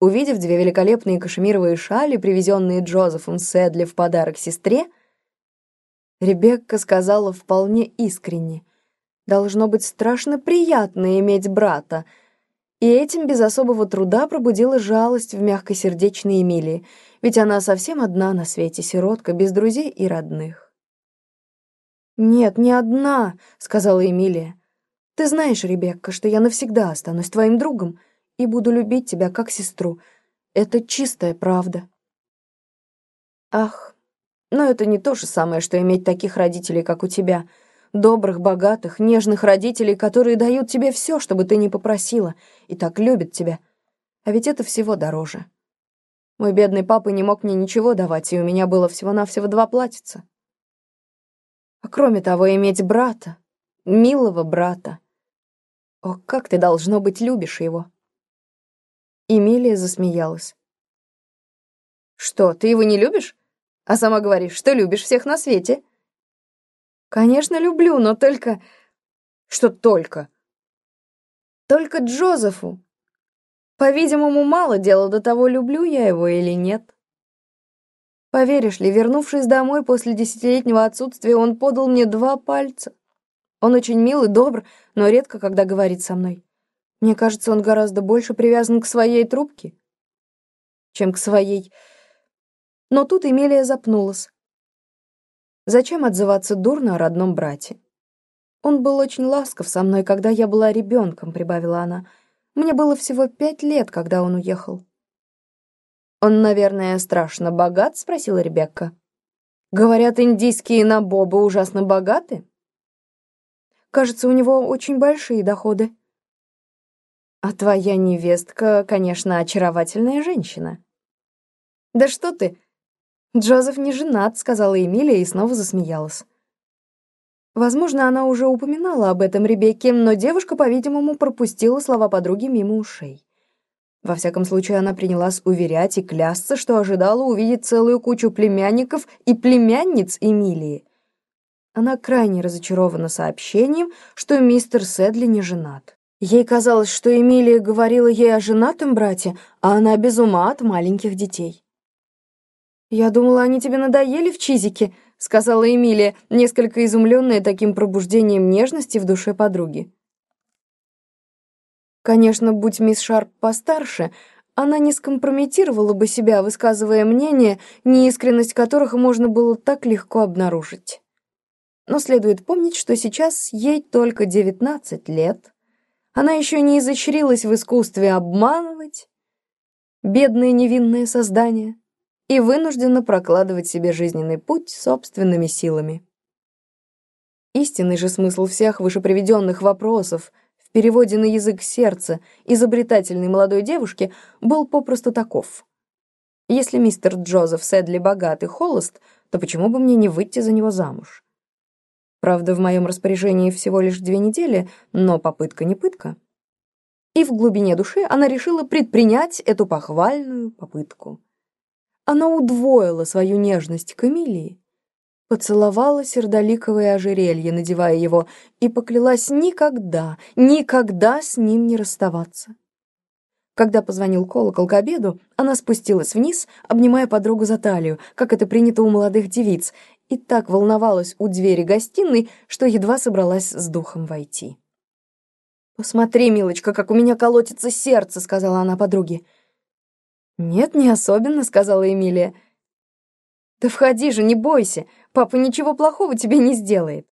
Увидев две великолепные кашемировые шали, привезенные Джозефом Сэдли в подарок сестре, Ребекка сказала вполне искренне. «Должно быть страшно приятно иметь брата», и этим без особого труда пробудила жалость в мягкосердечной Эмилии, ведь она совсем одна на свете, сиротка, без друзей и родных. «Нет, не одна», — сказала Эмилия. «Ты знаешь, Ребекка, что я навсегда останусь твоим другом и буду любить тебя как сестру. Это чистая правда». «Ах, но это не то же самое, что иметь таких родителей, как у тебя», Добрых, богатых, нежных родителей, которые дают тебе все, чтобы ты не попросила, и так любят тебя. А ведь это всего дороже. Мой бедный папа не мог мне ничего давать, и у меня было всего-навсего два платьица. А кроме того, иметь брата, милого брата. О, как ты, должно быть, любишь его. Эмилия засмеялась. «Что, ты его не любишь? А сама говоришь, что любишь всех на свете?» Конечно, люблю, но только... Что только? Только Джозефу. По-видимому, мало дела до того, люблю я его или нет. Поверишь ли, вернувшись домой после десятилетнего отсутствия, он подал мне два пальца. Он очень мил и добр, но редко, когда говорит со мной. Мне кажется, он гораздо больше привязан к своей трубке, чем к своей... Но тут Эмилия запнулась. Зачем отзываться дурно о родном брате? Он был очень ласков со мной, когда я была ребенком, прибавила она. Мне было всего пять лет, когда он уехал. Он, наверное, страшно богат, спросила Ребекка. Говорят, индийские набобы ужасно богаты. Кажется, у него очень большие доходы. А твоя невестка, конечно, очаровательная женщина. Да что ты, «Джозеф не женат», — сказала Эмилия и снова засмеялась. Возможно, она уже упоминала об этом Ребекке, но девушка, по-видимому, пропустила слова подруги мимо ушей. Во всяком случае, она принялась уверять и клясться, что ожидала увидеть целую кучу племянников и племянниц Эмилии. Она крайне разочарована сообщением, что мистер Сэдли не женат. Ей казалось, что Эмилия говорила ей о женатом брате, а она без ума от маленьких детей. «Я думала, они тебе надоели в чизике», — сказала Эмилия, несколько изумленная таким пробуждением нежности в душе подруги. Конечно, будь мисс Шарп постарше, она не скомпрометировала бы себя, высказывая мнения, неискренность которых можно было так легко обнаружить. Но следует помнить, что сейчас ей только девятнадцать лет. Она еще не изощрилась в искусстве обманывать. Бедное невинное создание и вынуждена прокладывать себе жизненный путь собственными силами. Истинный же смысл всех вышеприведенных вопросов в переводе на язык сердца изобретательной молодой девушки был попросту таков. Если мистер Джозеф Сэдли богат и холост, то почему бы мне не выйти за него замуж? Правда, в моем распоряжении всего лишь две недели, но попытка не пытка. И в глубине души она решила предпринять эту похвальную попытку. Она удвоила свою нежность к Эмилии, поцеловала сердоликовое ожерелье, надевая его, и поклялась никогда, никогда с ним не расставаться. Когда позвонил колокол к обеду, она спустилась вниз, обнимая подругу за талию, как это принято у молодых девиц, и так волновалась у двери гостиной, что едва собралась с духом войти. «Посмотри, милочка, как у меня колотится сердце», — сказала она подруге. «Нет, не особенно», — сказала Эмилия. «Да входи же, не бойся, папа ничего плохого тебе не сделает».